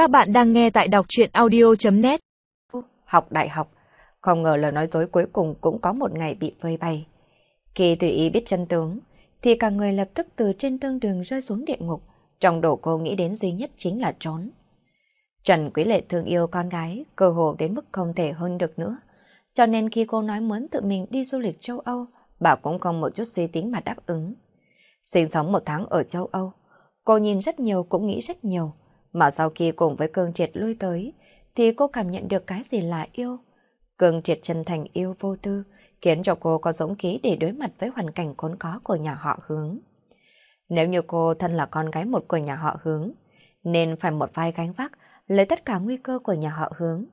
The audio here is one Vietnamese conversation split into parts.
Các bạn đang nghe tại đọc chuyện audio.net Học đại học, không ngờ lời nói dối cuối cùng cũng có một ngày bị vơi bay Khi tùy ý biết chân tướng, thì cả người lập tức từ trên tương đường rơi xuống địa ngục. Trong đầu cô nghĩ đến duy nhất chính là trốn. Trần Quý Lệ thương yêu con gái, cơ hồ đến mức không thể hơn được nữa. Cho nên khi cô nói muốn tự mình đi du lịch châu Âu, bà cũng không một chút suy tính mà đáp ứng. Sinh sống một tháng ở châu Âu, cô nhìn rất nhiều cũng nghĩ rất nhiều. Mà sau khi cùng với cương triệt lui tới, thì cô cảm nhận được cái gì là yêu. Cương triệt chân thành yêu vô tư, khiến cho cô có dũng khí để đối mặt với hoàn cảnh khốn khó của nhà họ hướng. Nếu như cô thân là con gái một của nhà họ hướng, nên phải một vai gánh vác lấy tất cả nguy cơ của nhà họ hướng.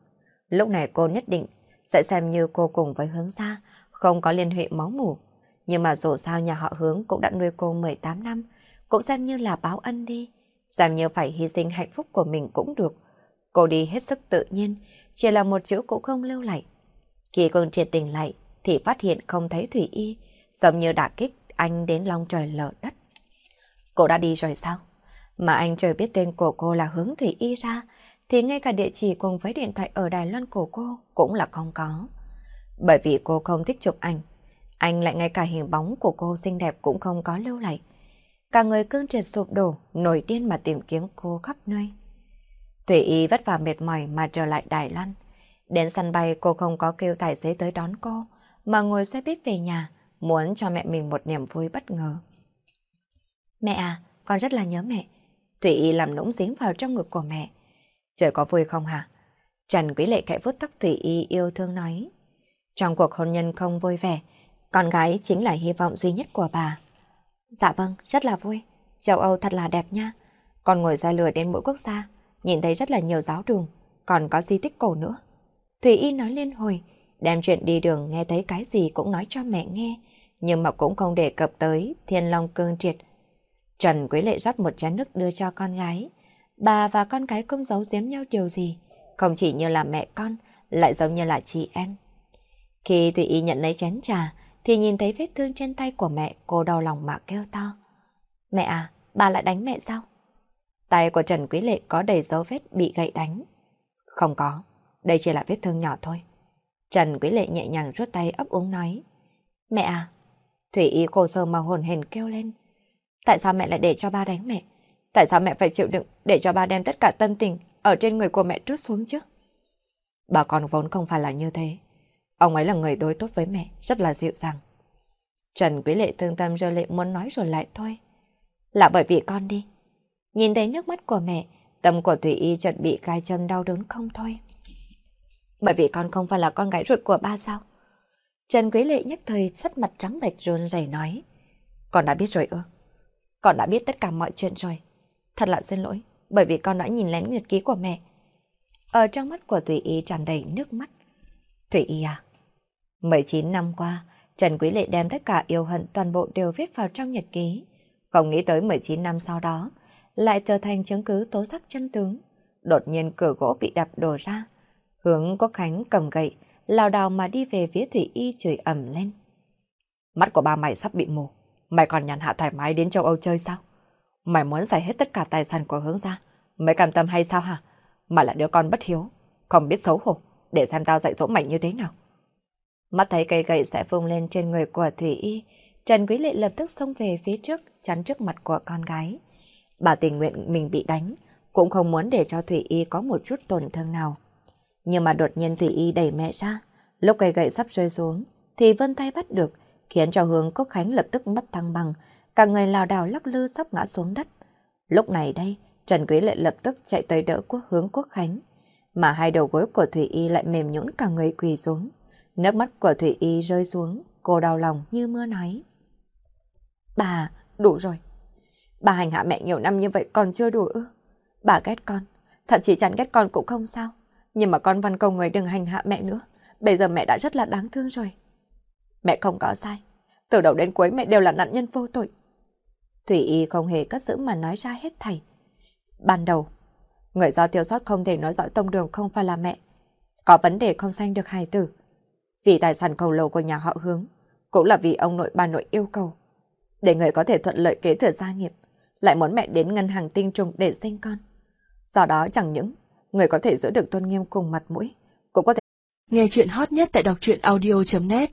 Lúc này cô nhất định sẽ xem như cô cùng với hướng gia, không có liên hệ máu mủ. Nhưng mà dù sao nhà họ hướng cũng đã nuôi cô 18 năm, cũng xem như là báo ân đi. Giảm như phải hy sinh hạnh phúc của mình cũng được. Cô đi hết sức tự nhiên, chỉ là một chữ cũng không lưu lại. Khi quân triệt tỉnh lại, thì phát hiện không thấy Thủy Y, giống như đả kích anh đến long trời lở đất. Cô đã đi rồi sao? Mà anh trời biết tên của cô là hướng Thủy Y ra, thì ngay cả địa chỉ cùng với điện thoại ở Đài Loan của cô cũng là không có. Bởi vì cô không thích chụp ảnh, anh lại ngay cả hình bóng của cô xinh đẹp cũng không có lưu lại. Cả người cương triệt sụp đổ, nổi điên mà tìm kiếm cô khắp nơi. Thủy Y vất vả mệt mỏi mà trở lại Đài Loan. Đến sân bay cô không có kêu tài xế tới đón cô, mà ngồi xe buýt về nhà, muốn cho mẹ mình một niềm vui bất ngờ. Mẹ à, con rất là nhớ mẹ. Thủy Y làm nũng dính vào trong ngực của mẹ. Trời có vui không hả? Trần Quý Lệ khẽ vuốt tóc Thủy Y yêu thương nói. Trong cuộc hôn nhân không vui vẻ, con gái chính là hy vọng duy nhất của bà. Dạ vâng, rất là vui. Châu Âu thật là đẹp nha. Con ngồi ra lửa đến mỗi quốc gia, nhìn thấy rất là nhiều giáo đường, còn có di tích cổ nữa. Thủy Y nói liên hồi, đem chuyện đi đường nghe thấy cái gì cũng nói cho mẹ nghe, nhưng mà cũng không đề cập tới thiên long cương triệt. Trần Quế Lệ rót một chén nước đưa cho con gái. Bà và con gái không giấu giếm nhau điều gì, không chỉ như là mẹ con, lại giống như là chị em. Khi Thủy Y nhận lấy chén trà, thì nhìn thấy vết thương trên tay của mẹ, cô đau lòng mà kêu to. Mẹ à, bà lại đánh mẹ sao? Tay của Trần Quý Lệ có đầy dấu vết bị gậy đánh. Không có, đây chỉ là vết thương nhỏ thôi. Trần Quý Lệ nhẹ nhàng rút tay ấp úng nói. Mẹ à, Thủy Y cô sơ mà hồn hền kêu lên. Tại sao mẹ lại để cho ba đánh mẹ? Tại sao mẹ phải chịu đựng để cho ba đem tất cả tân tình ở trên người của mẹ trút xuống chứ? Bà con vốn không phải là như thế. Ông ấy là người đối tốt với mẹ, rất là dịu dàng. Trần Quý Lệ thương tâm rơi lệ muốn nói rồi lại thôi. Là bởi vì con đi. Nhìn thấy nước mắt của mẹ, tâm của Thủy Y chuẩn bị gai châm đau đớn không thôi. Bởi vì con không phải là con gái ruột của ba sao? Trần Quý Lệ nhất thời sắt mặt trắng bệch rôn rầy nói. Con đã biết rồi ư? Con đã biết tất cả mọi chuyện rồi. Thật là xin lỗi, bởi vì con đã nhìn lén nhật ký của mẹ. Ở trong mắt của Thủy Y tràn đầy nước mắt. Thủy Y à? 19 năm qua, Trần Quý Lệ đem tất cả yêu hận toàn bộ đều viết vào trong nhật ký. Không nghĩ tới 19 năm sau đó, lại trở thành chứng cứ tố giác chân tướng. Đột nhiên cửa gỗ bị đập đổ ra. Hướng Quốc Khánh cầm gậy, lao đào mà đi về phía Thủy Y chửi ẩm lên. Mắt của ba mày sắp bị mù. Mày còn nhàn hạ thoải mái đến châu Âu chơi sao? Mày muốn giải hết tất cả tài sản của hướng ra. Mày cảm tâm hay sao hả? Mà là đứa con bất hiếu, không biết xấu hổ. Để xem tao dạy dỗ mày như thế nào. Mắt thấy cây gậy sẽ vung lên trên người của Thủy Y, Trần Quý Lệ lập tức xông về phía trước, chắn trước mặt của con gái. Bà tình nguyện mình bị đánh, cũng không muốn để cho Thủy Y có một chút tổn thương nào. Nhưng mà đột nhiên Thủy Y đẩy mẹ ra, lúc cây gậy sắp rơi xuống, thì vân tay bắt được, khiến cho hướng Quốc Khánh lập tức mất thăng bằng, cả người lào đảo lắc lư sắp ngã xuống đất. Lúc này đây, Trần Quý Lệ lập tức chạy tới đỡ quốc hướng Quốc Khánh, mà hai đầu gối của Thủy Y lại mềm nhũn cả người quỳ xuống. Nước mắt của Thủy Y rơi xuống, cô đau lòng như mưa nói. Bà, đủ rồi. Bà hành hạ mẹ nhiều năm như vậy còn chưa đủ ư. Bà ghét con, thậm chí chẳng ghét con cũng không sao. Nhưng mà con văn cầu người đừng hành hạ mẹ nữa. Bây giờ mẹ đã rất là đáng thương rồi. Mẹ không có sai. Từ đầu đến cuối mẹ đều là nạn nhân vô tội. Thủy Y không hề cất giữ mà nói ra hết thảy. Ban đầu, người do tiêu sót không thể nói rõ tông đường không phải là mẹ. Có vấn đề không sanh được hài tử. Vì tài sản khổng lồ của nhà họ hướng, cũng là vì ông nội bà nội yêu cầu. Để người có thể thuận lợi kế thừa gia nghiệp, lại muốn mẹ đến ngân hàng tinh trùng để sinh con. Do đó chẳng những người có thể giữ được tôn nghiêm cùng mặt mũi, cũng có thể Nghe chuyện hot nhất tại đọc truyện audio.net